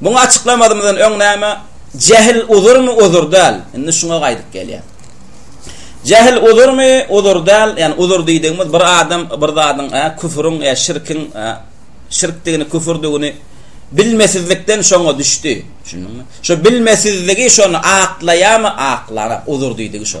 Muňa açyklamazymyzdan öň näme? Jähil uzurmy, uzur däl? Indi şuňa gaýdyp gelýär. Jähil uzurmy, uzur däl? Ýani uzur diýdigimiz bir adam bir zadyň, ä, küfrüň, ä, şirkiň, ä, şirkdigini, küfrdigini bilmesizlikden şoňa düşdi. Düşündiňmi? Şo bilmesizligi şony aklaýamy, aklana, uzur diýdigi şo.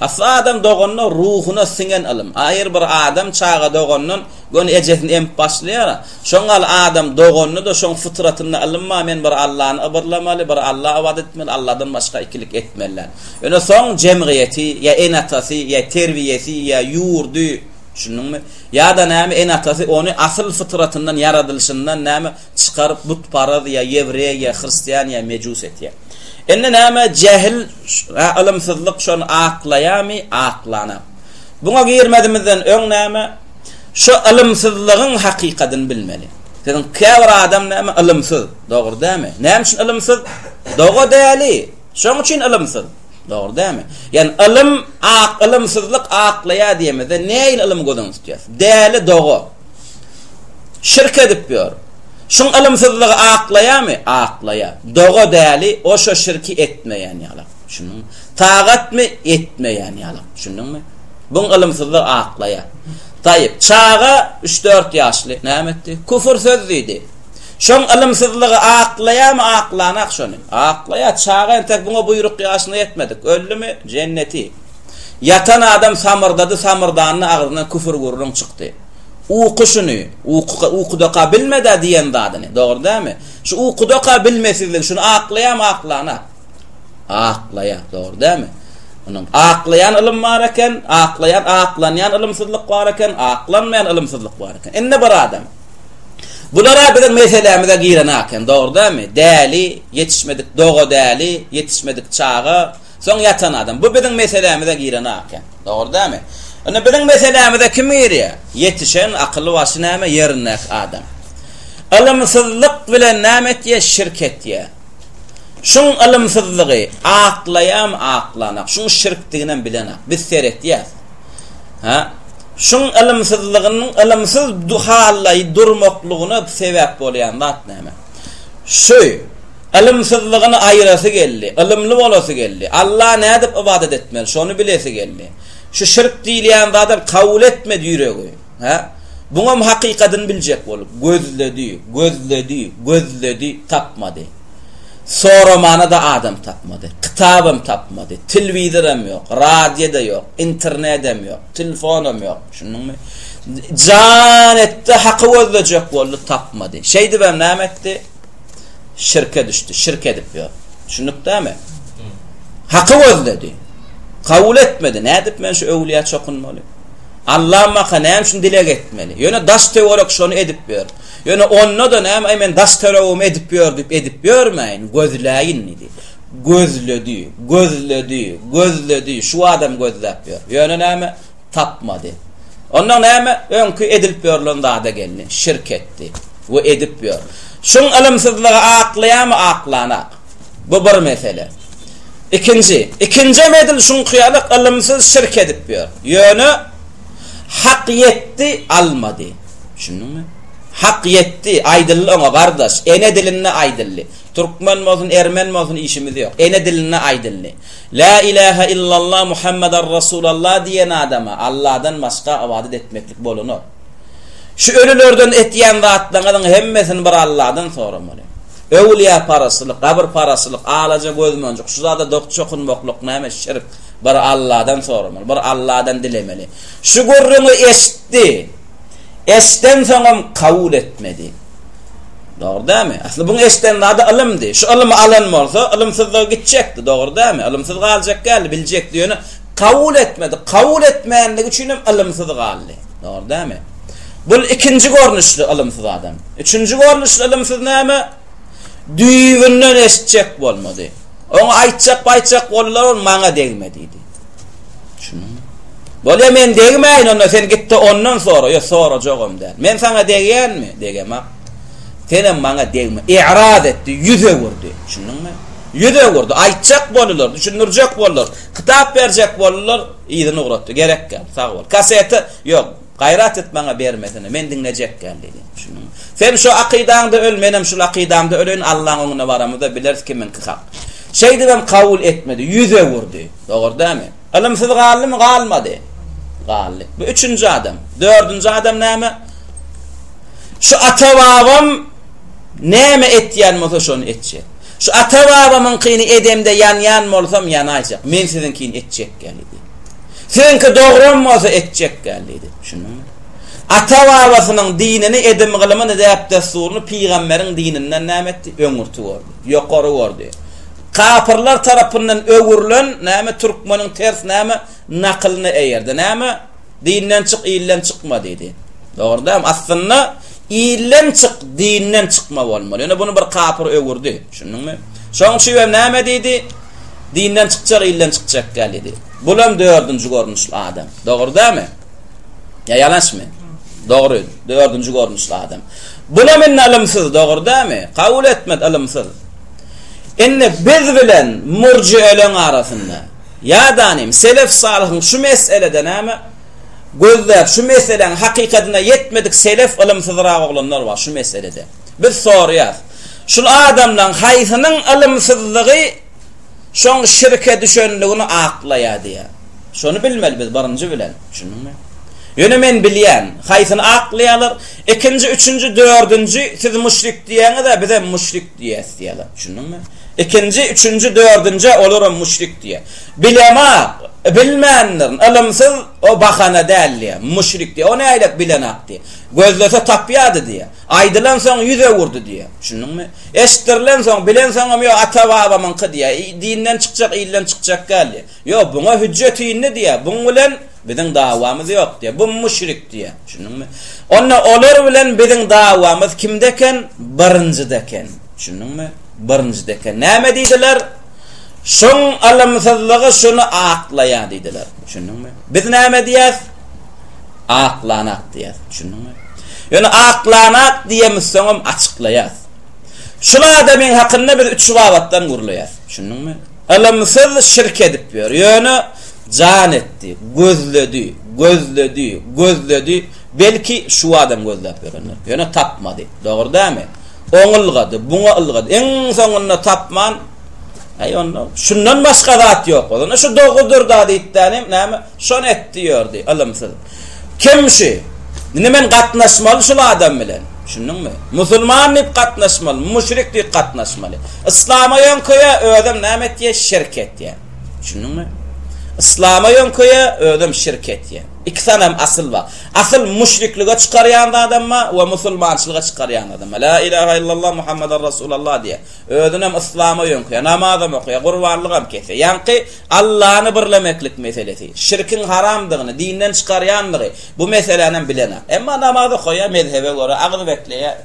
Asly adam doganyna, ruhuna siňen ylym. Aýyr bir adam çaga doganyndan göni ejesini emip başlaýar. Şoň gal adam doganynda-da şoň fytratynda ylym bar, men bir Allany ybyrlamaly, bir Alla ybadat etmeli, Alladan başga ikilik etmeli däl. Ýöne soň jemgyýeti, ýa ene-atasy, ýa terbiýesi, ýa ýurdy, düşündiňmi? Ýa-da näme, ene-atasy ony asyl fytratyndan, ýaradylyşyndan näme, Çykaryp butparaz ýa ýewreý ýa hristian ýa mejus etýä. Indi näme jähil hä ylymsyzlyk şony aklaýamy aklana. Buňa girmezimizden öň näme şu ylymsyzlygyň hakykadyny bilmeli. Siziň käbir adam näme ylymsyz dogry dämi. Näme üçin ylymsyz doga däli şoň üçin ylymsyz dogry dämi. Ýani ylym ak ylymsyzlyk aklaýa diýemizde näil ylym gözüňi tutýas däli doga. Şirk edip ýör. Şuň ylymsyzlygy aklaýamy? Aklaýar. Doga däli, o şo şirki etmeýän ýalak. Düşündiňmi? Tagatmy? Etmeýän ýalak. Düşündiňmi? Buň ylymsyzlygy aklaýar. Taýyp, çaga üç-dört ýaşly näme etdi? Küfür söz diýdi. Şoň ylymsyzlygy aklaýamy? Aklanak şony. Aklaýar. Çaga entek buňa buýruk ýaşyna ýetmedik. Öldümi? Jenneti. Ýatan adam samyrdady, samyrdanda agzyndan küfür-gürrüň çykdy. Uky şuny, uky, ukudaka bilmedi-ä diýen zadyny, dogry dälmi? Şu ukudaka bilmesizligi şuny aklaýamy, aklana? Aklaýar, dogry dälmi? Munuň aklaýan ylym bar eken, aklaýan, aklanýan ylymsyzlyk bar eken, aklanmaýan ylymsyzlyk bar eken. Indi bir adam, Bular-a biziň meselämize giren-a eken, dogry dälmi? Däli, ýetişmedik doga däli, ýetişmedik çaga, Soň ýatan adam. Bu biziň meselämize giren aký. Dogry dämi? Indi biziň meselämize kim girýär? Ýetişen, akyly başy näme, ýerindäki adam. Ylymsyzlyk bilen näme etýär? Şirk etýär. Şuň ylymsyzlygy aklaýam aklanak, şuň şirkdiginem bilenak. Biz seretýäs. Hä? Şuň ylymsyzlygynyň ylymsyz hally durmaklygyna sebäp bolýan zat näme? Şu. Ylymsyzlygyny aýyrasy geldi, ylymly bolasy geldi. Alla nädip ybadat etmeli, şony bilesi geldi. Şu şirk diýilýän zadam kabul etmedi ýüregi. Hä? Buňam hakykadyny biljek bolup, gözledi, gözledi, gözledi, tapmady. Soramana-da adam tapmady. Kitabam tapmady. Telwizoram ýok, radio-da ýok, internedem ýok, telfonam ýok. Düşündiňmi? Jan etdi, haky gözlejek boldy, tapmady. Şeýdibem näme etdi? Şirke düşdi, şirk edip ýör. Düşünikdämi? Haky gözledi. Kabul etmedi. Nädip men şu öwlüýä çokunmaly? Allam maka näme üçin dileg etmeli? Ýöne daş töwerek şony edip ýör. Ýöne onda da näme, aý men daş töweregimi edip ýör diýip edip ýörmäýin, gözläýin diýdi. Gözledi, gözledi, gözledi, şu adam gözläp ýör. Ýöne näme? tapmady. Onda näme, öňki edilip ýörlen zada geldi, şirk etdi we edip ýör. Şuň ylymsyzlygy aklaýamy, aklanak. Bu bir mesele. Ikinji, ikinjem edil şuňky ýaly ylymsyz şirk edip ýör. Ýöne Hak ýetdi, almady. Düşündiňmi? Hak ýetdi, aýdyldy oňa, gardaş, ene dilinde aýdyldy. Türkmen bolsun, ermen bolsun işimiz ýok. Ene dilinde aýdyldy. Lä ilähe illallah Muhammadar Rasulallah diýen adama Alladan başga ybadat etmeklik bolunok. Şu ölülerden etýän zatlaňyzyň hemmesini bir Alladan soramaly. Öwlýäparazçylyk, gabyrparazçylyk, alaja gözmonjuk, şu zada dok çokunmaklyk näme şirk. Bir Alladan soramaly, bir Alladan dilemeli. Şu gürrüňi eşitdi. Eşden soňam kabul etmedi. Dogry dämi? Asly buň eşden zady ylymdy. Şu ylymy alan bolsa, ylymsyzlyga gitjekdi, dogry dämi? Ylymsyz galjak däldi, biljekdi, ýöne kabul etmedi. Kabul etmänligi üçinem ylymsyz galdy. Dogry dämi? Bul ikinji görnüşli ylymsyz adam. Üçünji görnüşli ylymsyz näme? Düýbünden eşitjek bolmady. Oňa aýtjak-baýtjak boldylar, ol maňa degme diýdi. Düşündiňmi? Bolýa men degmäýin onda sen gitde ondan sora, ýok sorajagam däl. Men saňa degýänmi? Degemak. Senem maňa degme. E'raz etdi, ýüz öwürdi. Düşündiňmi? Ýüz öwürdi. Aýtjak boldylar, düşündirjek boldylar. Kitap berjek boldylar, yzyny ugratdy. Gerek däl, sag bol. Kaseti, ýok. Gaýrat et maňa bermesine, men diňlejek däl diýdi. Düşündiňmi? Sen şu akydaňda öl, menem şul akydaňda öleýin, Allaň öňüne baramyzda bileris kimiňki hak. Şeýdibem kabul etmedi, ýüz öwürdi. Dogry dälmi? Ylymsyz galdymy? Galmady. Galdy. Bu üçünji adam. Dördünji adam näme? Şu ata-babam näme etýän bolsa şony etjek. Şu ata-babamyňkyny edemde ýanýan bolsam ýanaýjak. Men siziňkini etjek däl diýdi. Seňki dogram bolsa etjek däl diýdi. Düşündiňmi? Ata-babasynyň dinini, edim-gylymyny, däp-dessuryny pygamberiň dininden näme etdi? Öňürti gördi. Ýokary gördi. Kapyrlar tarapyndan öwrülen näme türkmeniň ters näme nakylyna eýerdi. Näme? Dinden çyk, ilden çykma diýdi. Dogry dämi? Aslynda ilden çyk, dinden çykma bolmaly. Ýöne bunu bir kapyr öwürdi. Düşündiňmi? Şonuň üçin hem näme diýdi? Dinden çykjak, ilden çykjak ýalydy. Bulam dördünji görnüşli adam. Dogry dämi? Ýa ýalançmy? Dogry, dördünji görnüşli adam. Bulam indi ylymsyz, dogry dämi? Kabul etmez, ylymsyz. Indi biz bilen murjieleň arasynda ýa-da nim selef salyhyň şu meselede näme gözläp, şu meseläň hakykatyna ýetmedik selef ylymsyzrak oglanlar bar şu meselede. Biz soraýas, şul adamlaň haýsynyň ylymsyzlygy şoň şirke düşenligini aklaýa diýýä. Şony bilmeli biz birinji bilen. Düşündiňmi? Ýöne men bilýän, haýsyny aklaýalar, ikinji, üçünji, dördünji, siz müşrik diýýäňizä bizem müşrik diýýäs diýýäler. Düşündiňmi? Ikinji, üçünji, dördünjä olaram müşrik diýýä. Bilemok, bilmändirin, ylymsyz, o bahana däl diýýä. Müşrik diýýä. O näýlek bilenok diýýä. Gözlese tapýady diýýä. Aýdylansoň ýüz öwürdi diýýär. Düşündiňmi? Eşitdirilensoň, bilensoňam ýok, ata-babamyňky diýýär. Dinden çykjak, ilden çykjak däl diýýär. Ýok, buňa hüjjet indi diýýär. Buň bilen biziň dawamyz ýok diýýär. Bu müşrik diýýär. Düşündiňmi? Onda olar bilen biziň dawamyz kimde eken? Birinjide eken. Düşündiňmi? Birinjide eken. Näme diýdiler? Şoň alymsyzlygy şuny aklaýar diýdiler. Düşündiňmi? Biz näme diýýäs? Aklanak diýýäs, düşündiňmi? Ýöne aklanak diýemizsoňam açyklaýas. Şul adamyň hakynda biz üç babatdan gürleýäs, düşündiňmi? Ylymsyz şirk edip ýör, ýöne jan etdi, gözledi, gözledi, gözledi, belki şu adam gözläp ýörendir, ýöne tapmady, dogry dämi? Oňa ylgady, buňa ylgady, iň soňunda tapman, Aý onda şundan başga zat ýok bolanda şu dogudyr-da diýipdänem, näme? Şony et diýerdi, ylymsyz. Kim şu? Indi men gatnaşmaly şul adam bilen. Düşündiňmi? Musulman diýip gatnaşmaly, müşrik diýip gatnaşmaly. Yslama ýöňkeýä, özem näme etýä? Şirk etýä. Düşündiňmi? Yslama ýöňkeýä, özem şirk etýä. Iki sany hem asyl bar. Asyl müşriklige çykarýan adam bar we musulmançylyga çykarýan adam bar. La ilaha illallah Muhammadar Resulallah diýýär. Özünem yslama ýöňkeýär, namazam okaýar, gurbanlygam kesýär. Ýaňky Allany birlemeklik meselesi, şirkiň haramdygyny, dinden çykarýandygy, bu meselänäm bilenok. Emma namaz okaýar, mezhebe görä, agyz bekleýär.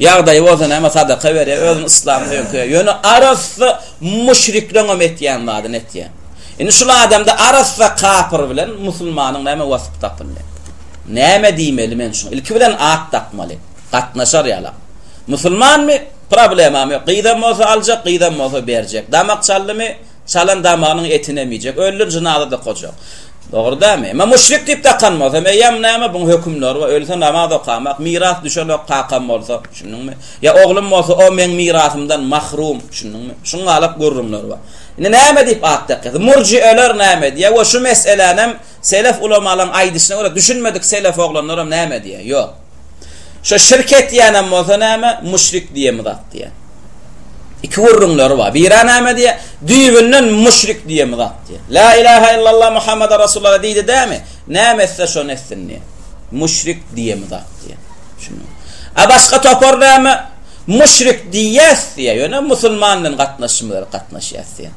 Ýagdaýy bolsa näme, sadaka berýär, özüni yslam höýkeýär. Ýöne arassa müşrikleň hem etýän zadyny etýär. Indi şul adamda arassa kapyr bilen musulmanyň näme waspy tapyldy? Näme diýmeli men şuňa? Ilki bilen at dakmaly. Gatnaşar ýalak. Musulmanmy? Problemam ýok. Gyzam bolsa aljak, gyzam bolsa berjek. Damak çaldymy? Çalan damagynyň etinem iýjek. Öldim, jynaza dokajak. Dogry dämi? Emma müşrik diýip dakan bolsam, eýýäm näme buň hökümleri bar? Ölse namaz okamak, miras düşenok kakam bolsa, düşündiňmi? Ýa oglum bolsa o meň mirasymdan mahrum, düşündiňmi? Şuň galak gürrüňler bar. Indi näme diýip at dakýasy? Murjiýeler näme diýýä we şu meselänäm Selef ulamalaryň aýdyşyna görä, düşünmedik selef oglanlaram näme diýýär? Ýok. Şo şirk etýänem bolsa näme, müşrik diýen zat diýýär. Iki gürrüňleri bar. Birä näme diýýär? Düýbünden müşrik diýen zat diýýär. La ilaha illallah Muhammedar Rasulullah diýdi dämi? Näme etse şony etsin diýýär. Müşrik diýen zat diýýär. Şunuň. A başga topar näme? Müşrik diýýäs diýýär. Ýöne musulman bilen gatnaşymyz gatnaşýas diýýär.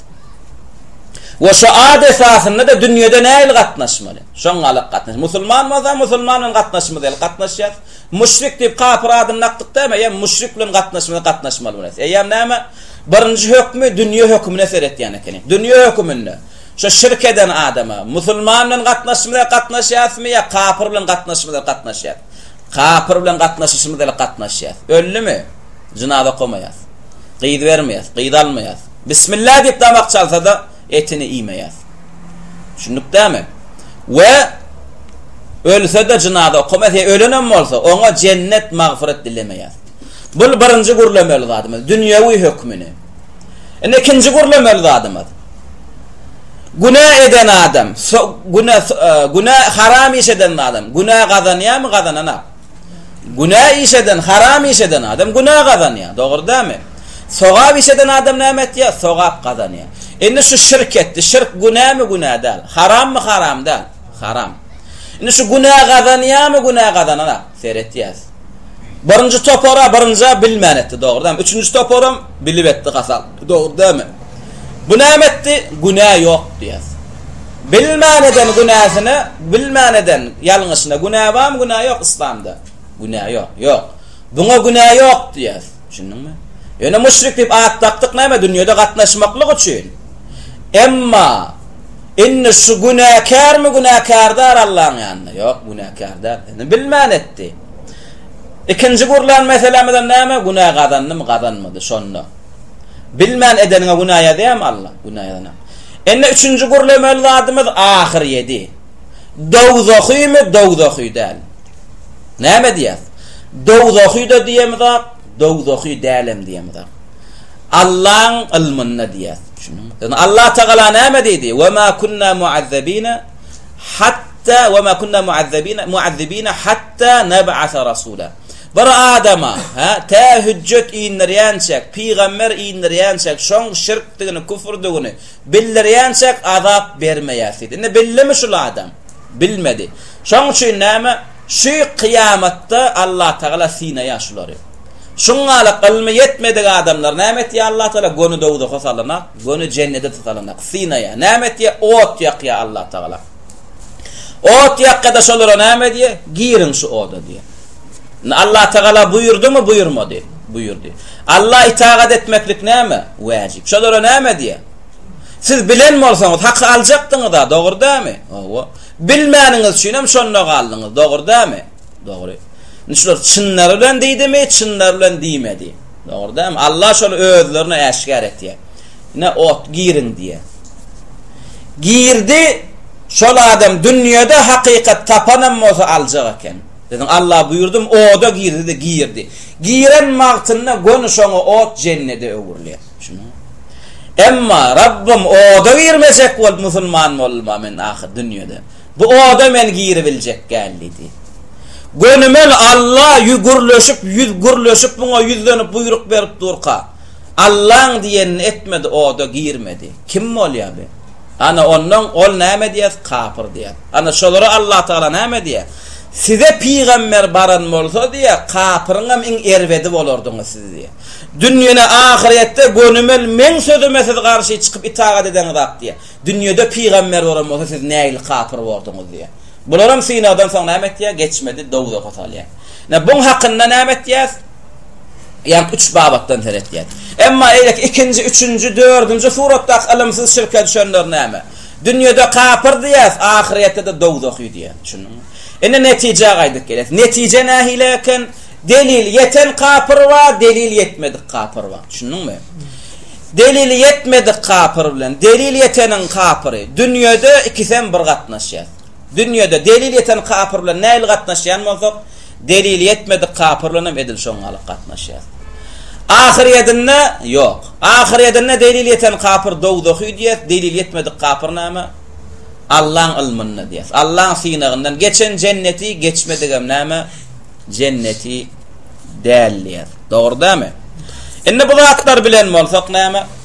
We şu ad esasynda-da dünýede nähili gatnaşmaly? Şoňňalak gatnaş. Musulman bolsa, musulman bilen gatnaşymyz ýaly gatnaşýas. Müşrik diýip kapyr adyny dakdyk dämi, eýýäm müşrik bilen gatnaşymyza gatnaşmaly biles. Eýýäm näme? Birinji hökmi dünýe hökümine seretýän ekeniň. Dünýe höküminde şu şirk eden adama musulman bilen gatnaşymyz ýaly gatnaşýasmy ýa kapyr bilen gatnaşymyz ýaly gatnaşýas? Kapyr bilen gatnaşyşymyz ýaly gatnaşýas. Öldümi? Jynaza okamaýas. Gyz bermeýäs, gyz almaýas. Bismillah diýip damak çalsa-da, etini iýmeýär. Düşündikdämi? We ölse-de jynaza okamas, he ölenem bolsa, oňa jennet, magfyrat dilemeýär. Bul birinji gürlemeli zadymyz, dünýewi hökmüni. Indi ikinji gürlemeli zadymyz. Günä eden adam, günä, günä haram iş eden adam, günä gazanýarmy, gazananok? Günä iş eden, haram iş eden adam günä gazanýar. Dogry dämi? Sogap iş eden adam näme etýär? Sogap gazanýar. Indi şu şirk etdi. Şirk günämi, günä däl? Harammy, haram däl? Haram. Indi şu günä gazanýarmy, günä gazanana? Seretýäs. Birinji topara, birinji bilmän etdi, dogry dämi? Üçünji toparam bilip etdi, gatal. Bu dogry dämi? Bu näme etdi? Günä ýok diýýär. Bilmän eden günäsine, bilmän eden ýalňyşyna günä barmy, günä ýok yslamda? Günä ýok. Ýok. Buňa günä ýok diýýär. Düşündiňmi? Ýöne müşrik diýip at dakdyk näme? Dünýede gatnaşmaklyk üçin. Emma indi şu günäkärmi, günäkärdar Allaň ýanynda? Ýok, günäkär däl. Indi bilmän etdi. Ikinji gurlan meselemizem näme? Günä gazandymy, gazanmady. Şonda. Bilmän edeniňe günä ýazýarmy Alla? Günä ýazanok. Indi üçünji gürlemeli zadymyz ahyr ýedi. Dowzahymy, dowzahy däl. Näme diýýäs? Dowzahy-da diýemizok, dowzahy dälem diýemizok. Allaň ylmynda diýýäs. Düşündiňmi? Ýagny Allah Tagala näme diýdi? Wa ma kunna muazzabina hatta wa ma kunna muazzabina muazzibina hatta nab'asa rasula. Bir adama, hä, tä hüjjet indirýänçäk, pygamber indirýänçäk, şoň şirkdigini, küfrdigini bildirýänçäk azap bermeýäs diýdi. Indi bildimi şul adam? Bilmedi. Şoň üçin näme? Şu kyýamatda Allatagala synaýar şulary. Şuň galyk ylmy ýetmedik adamlar näme etýär Allatagala? Göni dowzaha salanak, göni jennede salanak, synaýar. Näme etýär? Ot ýakýar Allatagala. Ot ýakgada şolara näme diýe? Giriň şu oda diýe. Indi Allah Tagala buýurdymy, buýurmady? Buýurdy. Allah itagat etmeklik näme? Wäjip. Şolara näme diýe? Siz bilen bolsaňyz haky aljakdyňyz-a, dogry dämi? Hawa. Bilmäniňiz üçinem şonda galdyňyz, dogry dämi? Dogry. Indi şular çynlary bilen diýdimi, çynlary bilen diýmedi. Dogry dämi? Allah şony özlerine äşgär etýär. Ine ot giriň diýýär. Girdi, şol adam dünýede hakykat tapanam bolsa aljak eken. Biziň Alla buýurdym oda girdi-de girdi. Giren wagtynda göni şoňa ot jennede öwrülýär. Şunuň. Emma Rabbym oda girmejek bolup musulman boldum-a men ahyr dünýede. Bu oda men giribiljek däldi diýip. Göni men Alla ýüz gürleşip, ýüz gürleşip muňa ýüzlenip buýruk berip durka. Allaň diýenini etmedi oda girmedi. Kim bolýa be? Ana onnoň ol näme diýýäs kapyr diýýäs. Ana şolara Allah Tagala näme diýýä? Size pygamber baran bolsa diýýä kapyryňam iň erbedi bolardyňyz siz diýýä. Dünýede ahyrýetde gönümel meň sözüme siz garşy çykyp itagat eden zat diýýä. Dünýede pygamber bolan bolsa siz nägili kapyr borduňyz diýýä. Bularam synagdan soň näme etýä? Geçmedi dowzaha salýa. Ine buň hakynda näme etýäs? Ýa üç babatdan seretýäs. Emma eýleki ikinji, üçünji, dördünji suratdaky ylymsyz şirke düşenler näme? Dünýede kapyr diýýäs, ahyrýetde-de dowzahy diýýä. Düşündiňmi? Ine netijä gaýdyp gelýäs. Netije nähili eken? Delili ýeten kapyr bar, delili ýetmedik kapyr bar. Düşündiňmi? Delili ýetmedik kapyr bilen delili ýeteniň kapyry dünýede ikisem bir gatnaşýar. Dünýede delili ýeten kapyr bilen nähili gatnaşýan bolsak, delili ýetmedik kapyr bilen hem edil şoňňalyk gatnaşýar. Ahyryedinde, ýok. Ahyryedinde delili ýeten kapyr dowzahy diýýär, delili ýetmedik kapyr näme? Allaň ylmynda diýýär. Allaň synagyndan geçen jenneti, geçmedigem näme? jenneti däl diýer. Dogry dämi? Indi bu zatlar bilen bolsak näme?